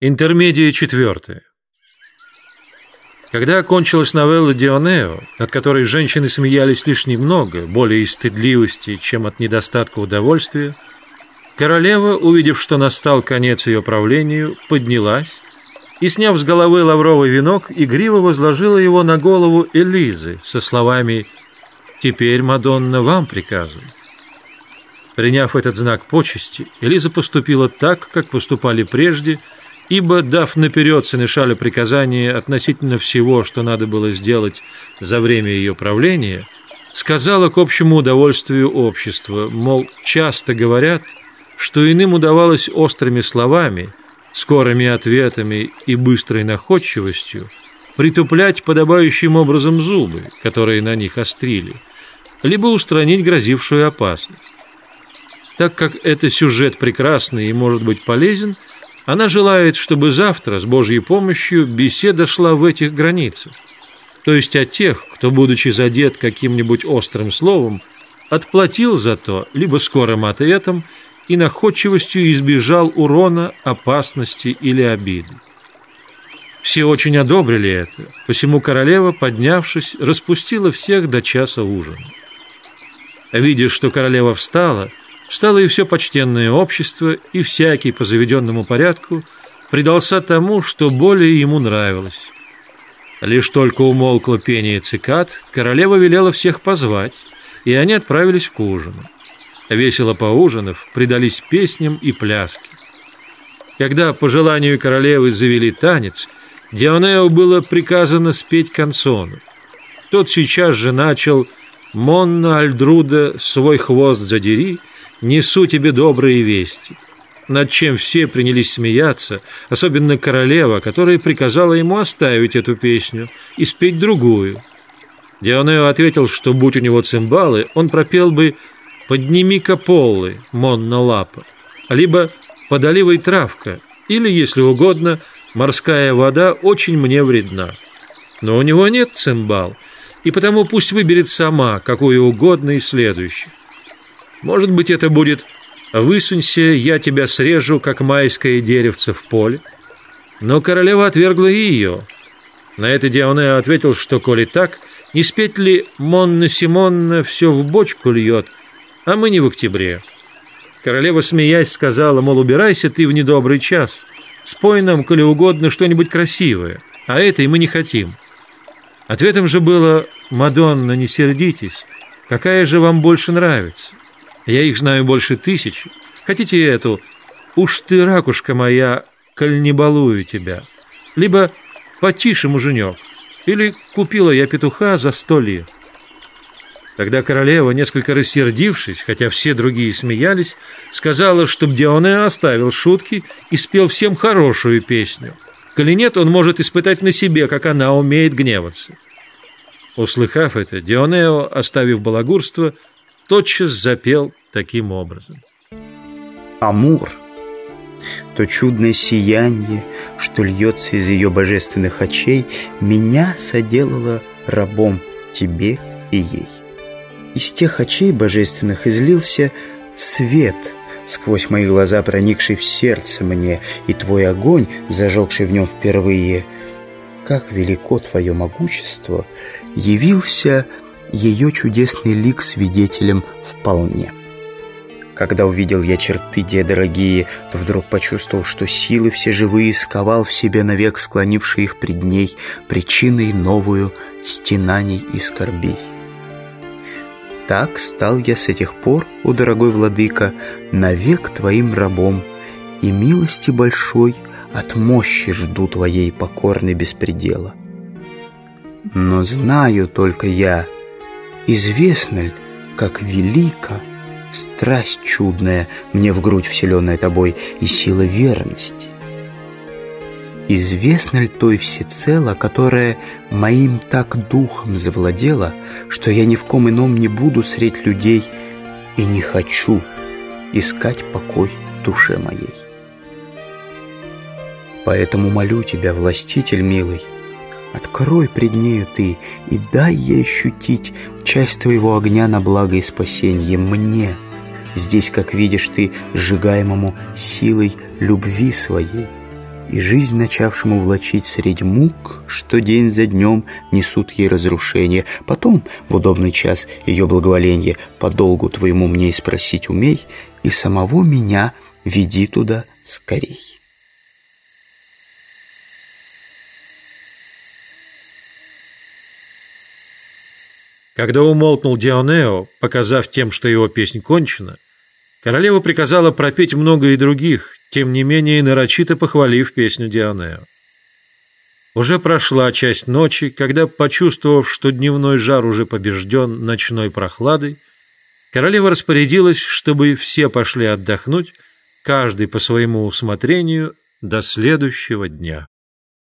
Интермедия четвертая. Когда окончилась новелла Дионео, над которой женщины смеялись лишь немного, более из стыдливости, чем от недостатка удовольствия, королева, увидев, что настал конец ее правлению, поднялась и, сняв с головы лавровый венок, игриво возложила его на голову Элизы со словами «Теперь, Мадонна, вам приказываю». Приняв этот знак почести, Элиза поступила так, как поступали прежде – ибо, дав наперед Сенешалю приказание относительно всего, что надо было сделать за время ее правления, сказала к общему удовольствию общества, мол, часто говорят, что иным удавалось острыми словами, скорыми ответами и быстрой находчивостью притуплять подобающим образом зубы, которые на них острили, либо устранить грозившую опасность. Так как это сюжет прекрасный и может быть полезен – она желает, чтобы завтра с Божьей помощью беседа шла в этих границах. То есть о тех, кто, будучи задет каким-нибудь острым словом, отплатил за то либо скорым ответом и находчивостью избежал урона, опасности или обиды. Все очень одобрили это, посему королева, поднявшись, распустила всех до часа ужина. Видя, что королева встала, Встало и все почтенное общество, и всякий по заведенному порядку предался тому, что более ему нравилось. Лишь только умолкло пение цикад, королева велела всех позвать, и они отправились к ужину. Весело поужинав, предались песням и пляске. Когда по желанию королевы завели танец, Дионео было приказано спеть консону. Тот сейчас же начал «Монна Альдруда, свой хвост задери», несу тебе добрые вести». Над чем все принялись смеяться, особенно королева, которая приказала ему оставить эту песню и спеть другую. Дионео ответил, что будь у него цимбалы, он пропел бы «Подними-ка полы, Монна Лапа», либо «Подоливай травка», или, если угодно, «Морская вода очень мне вредна». Но у него нет цимбал, и потому пусть выберет сама, какую угодно и следующую. Может быть, это будет «Высунься, я тебя срежу, как майское деревце в поле». Но королева отвергла и ее. На это Дионео ответил, что, коли так, не спеть ли Монна Симонна все в бочку льет, а мы не в октябре. Королева, смеясь, сказала, мол, убирайся ты в недобрый час, спой нам, коли угодно, что-нибудь красивое, а это и мы не хотим. Ответом же было, Мадонна, не сердитесь, какая же вам больше нравится? Я их знаю больше тысяч. Хотите эту? Уж ты, ракушка моя, коль не балую тебя. Либо потише, муженек. Или купила я петуха за сто лет. Тогда королева, несколько рассердившись, хотя все другие смеялись, сказала, чтоб Дионе оставил шутки и спел всем хорошую песню. Коли нет, он может испытать на себе, как она умеет гневаться. Услыхав это, Дионео, оставив балагурство, тотчас запел таким образом. Амур — то чудное сияние, что льется из ее божественных очей, меня соделало рабом тебе и ей. Из тех очей божественных излился свет, сквозь мои глаза проникший в сердце мне, и твой огонь, зажегший в нем впервые. Как велико твое могущество, явился ее чудесный лик свидетелем вполне. Когда увидел я черты те дорогие, то вдруг почувствовал, что силы все живые сковал в себе навек, склонивший их пред ней, причиной новую стенаний и скорбей. Так стал я с этих пор, о дорогой владыка, навек твоим рабом, и милости большой от мощи жду твоей покорной беспредела. Но знаю только я, известно ли, как велика Страсть чудная, мне в грудь вселенная тобой, и сила верности. Известно ли той всецело, которая моим так духом завладела, что я ни в ком ином не буду средь людей и не хочу искать покой душе моей? Поэтому молю тебя, властитель милый, Открой пред нею ты и дай ей ощутить часть твоего огня на благо и спасение мне, здесь, как видишь ты, сжигаемому силой любви своей. и жизнь, начавшему влачить средь мук, что день за днем несут ей разрушение. Потом, в удобный час ее благоволения, подолгу твоему мне и спросить умей, и самого меня веди туда скорей. Когда умолкнул Дионео, показав тем, что его песнь кончена, королева приказала пропеть много и других, тем не менее нарочито похвалив песню Дионео. Уже прошла часть ночи, когда, почувствовав, что дневной жар уже побежден ночной прохладой, королева распорядилась, чтобы все пошли отдохнуть, каждый по своему усмотрению, до следующего дня.